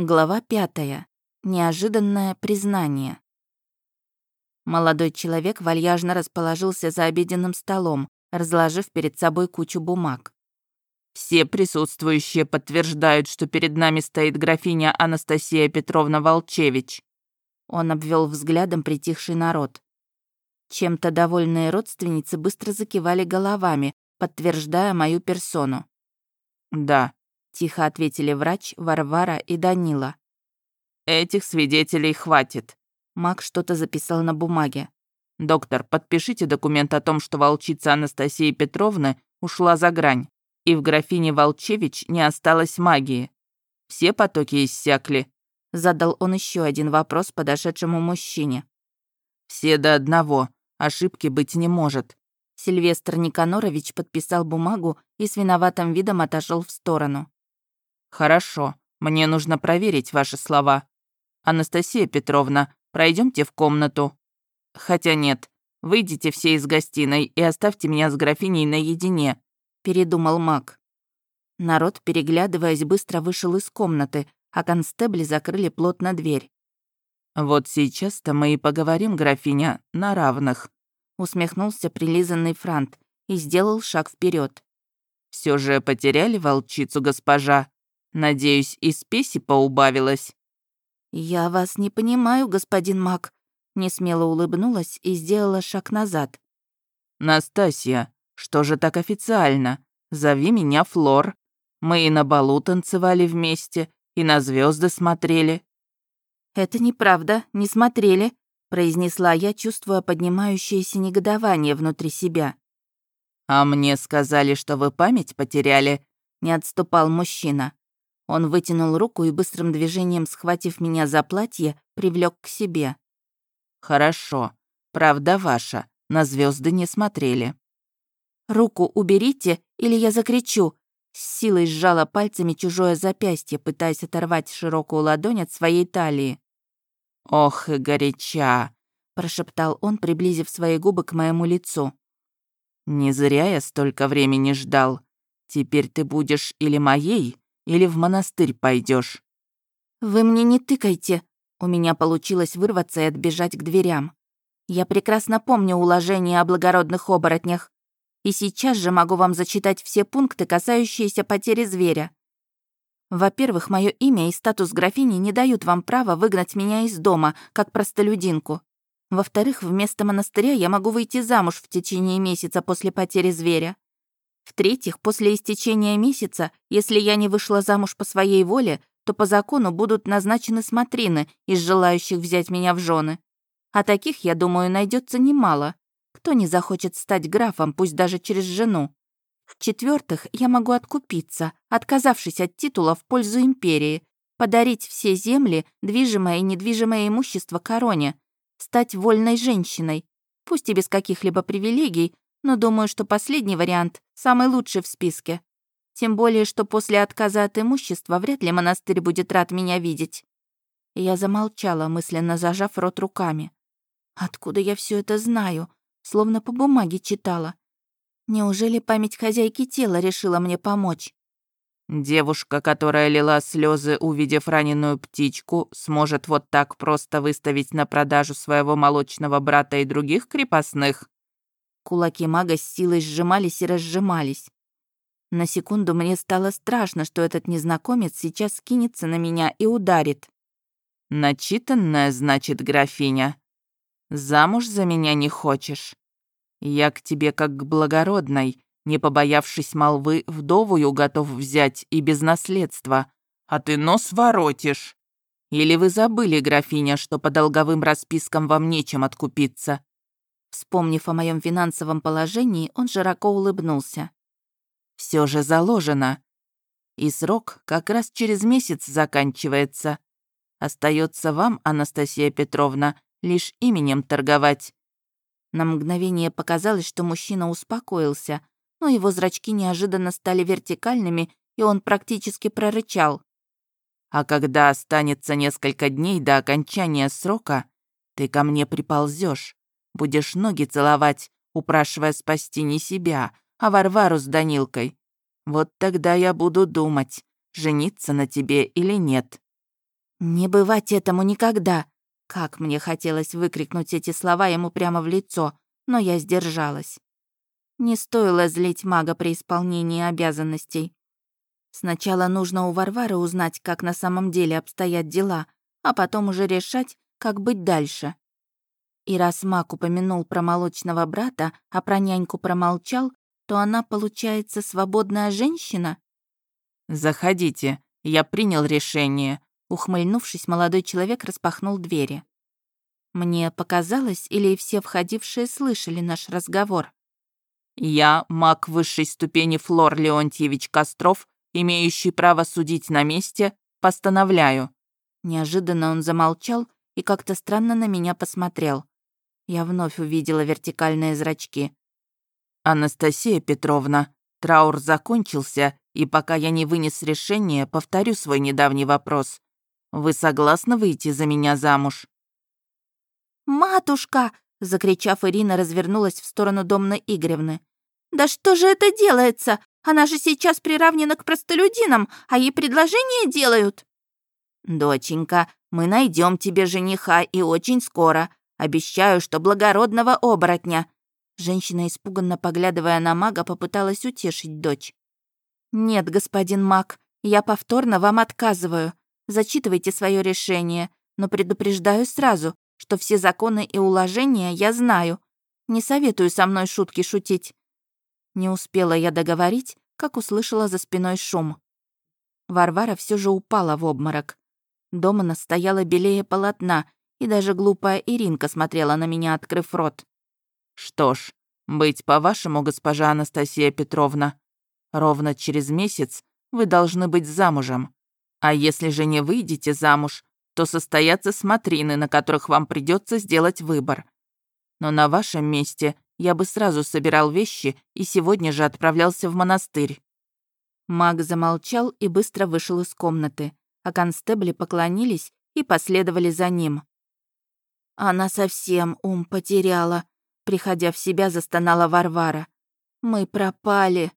Глава пятая. Неожиданное признание. Молодой человек вальяжно расположился за обеденным столом, разложив перед собой кучу бумаг. «Все присутствующие подтверждают, что перед нами стоит графиня Анастасия Петровна Волчевич». Он обвел взглядом притихший народ. Чем-то довольные родственницы быстро закивали головами, подтверждая мою персону. «Да, тихо ответили врач, Варвара и Данила. Этих свидетелей хватит. Мак что-то записал на бумаге. Доктор, подпишите документ о том, что волчица Анастасия Петровна ушла за грань, и в графине Волчевич не осталось магии. Все потоки иссякли. Задал он еще один вопрос подошедшему мужчине. Все до одного. Ошибки быть не может. Сильвестр Никанорович подписал бумагу и с виноватым видом отошел в сторону. «Хорошо, мне нужно проверить ваши слова. Анастасия Петровна, пройдемте в комнату. Хотя нет, выйдите все из гостиной и оставьте меня с графиней наедине», — передумал маг. Народ, переглядываясь, быстро вышел из комнаты, а констебли закрыли плотно дверь. «Вот сейчас-то мы и поговорим, графиня, на равных», — усмехнулся прилизанный Франт и сделал шаг вперед. Все же потеряли волчицу, госпожа?» Надеюсь, и спеси поубавилось». «Я вас не понимаю, господин Мак», — несмело улыбнулась и сделала шаг назад. «Настасья, что же так официально? Зови меня Флор. Мы и на балу танцевали вместе, и на звезды смотрели». «Это неправда, не смотрели», — произнесла я, чувствуя поднимающееся негодование внутри себя. «А мне сказали, что вы память потеряли», — не отступал мужчина. Он вытянул руку и быстрым движением, схватив меня за платье, привлек к себе. «Хорошо. Правда ваша. На звезды не смотрели». «Руку уберите, или я закричу!» С силой сжала пальцами чужое запястье, пытаясь оторвать широкую ладонь от своей талии. «Ох и горяча!» — прошептал он, приблизив свои губы к моему лицу. «Не зря я столько времени ждал. Теперь ты будешь или моей, или в монастырь пойдешь? «Вы мне не тыкайте!» У меня получилось вырваться и отбежать к дверям. Я прекрасно помню уложение о благородных оборотнях. И сейчас же могу вам зачитать все пункты, касающиеся потери зверя. Во-первых, мое имя и статус графини не дают вам права выгнать меня из дома, как простолюдинку. Во-вторых, вместо монастыря я могу выйти замуж в течение месяца после потери зверя. В-третьих, после истечения месяца, если я не вышла замуж по своей воле, то по закону будут назначены смотрины из желающих взять меня в жены. А таких, я думаю, найдется немало. Кто не захочет стать графом, пусть даже через жену? В-четвертых, я могу откупиться, отказавшись от титула в пользу империи, подарить все земли, движимое и недвижимое имущество короне, стать вольной женщиной, пусть и без каких-либо привилегий, но думаю, что последний вариант самый лучший в списке. Тем более, что после отказа от имущества вряд ли монастырь будет рад меня видеть. Я замолчала, мысленно зажав рот руками. Откуда я все это знаю? Словно по бумаге читала. Неужели память хозяйки тела решила мне помочь? Девушка, которая лила слезы, увидев раненую птичку, сможет вот так просто выставить на продажу своего молочного брата и других крепостных? Кулаки мага с силой сжимались и разжимались. На секунду мне стало страшно, что этот незнакомец сейчас скинется на меня и ударит. «Начитанная, значит, графиня. Замуж за меня не хочешь? Я к тебе как к благородной, не побоявшись молвы, вдовую готов взять и без наследства, а ты нос воротишь. Или вы забыли, графиня, что по долговым распискам вам нечем откупиться? Вспомнив о моем финансовом положении, он широко улыбнулся. Все же заложено. И срок как раз через месяц заканчивается. Остается вам, Анастасия Петровна, лишь именем торговать». На мгновение показалось, что мужчина успокоился, но его зрачки неожиданно стали вертикальными, и он практически прорычал. «А когда останется несколько дней до окончания срока, ты ко мне приползешь, Будешь ноги целовать, упрашивая спасти не себя, а Варвару с Данилкой. Вот тогда я буду думать, жениться на тебе или нет». «Не бывать этому никогда!» Как мне хотелось выкрикнуть эти слова ему прямо в лицо, но я сдержалась. Не стоило злить мага при исполнении обязанностей. Сначала нужно у Варвары узнать, как на самом деле обстоят дела, а потом уже решать, как быть дальше. И раз маг упомянул про молочного брата, а про няньку промолчал, то она, получается, свободная женщина? «Заходите, я принял решение», Ухмыльнувшись, молодой человек распахнул двери. Мне показалось, или все входившие слышали наш разговор. «Я, маг высшей ступени Флор Леонтьевич Костров, имеющий право судить на месте, постановляю». Неожиданно он замолчал и как-то странно на меня посмотрел. Я вновь увидела вертикальные зрачки. «Анастасия Петровна, траур закончился, и пока я не вынес решение, повторю свой недавний вопрос. Вы согласны выйти за меня замуж?» «Матушка!» — закричав, Ирина развернулась в сторону Домны Игоревны. «Да что же это делается? Она же сейчас приравнена к простолюдинам, а ей предложение делают!» «Доченька, мы найдем тебе жениха и очень скоро. Обещаю, что благородного оборотня!» Женщина, испуганно поглядывая на мага, попыталась утешить дочь. «Нет, господин маг, я повторно вам отказываю. Зачитывайте свое решение, но предупреждаю сразу, что все законы и уложения я знаю. Не советую со мной шутки шутить». Не успела я договорить, как услышала за спиной шум. Варвара все же упала в обморок. Дома настояла белее полотна, и даже глупая Иринка смотрела на меня, открыв рот. «Что ж, быть по-вашему, госпожа Анастасия Петровна, ровно через месяц вы должны быть замужем. А если же не выйдете замуж, то состоятся смотрины, на которых вам придется сделать выбор. Но на вашем месте я бы сразу собирал вещи и сегодня же отправлялся в монастырь». Маг замолчал и быстро вышел из комнаты, а констебли поклонились и последовали за ним. «Она совсем ум потеряла», — приходя в себя, застонала Варвара. «Мы пропали».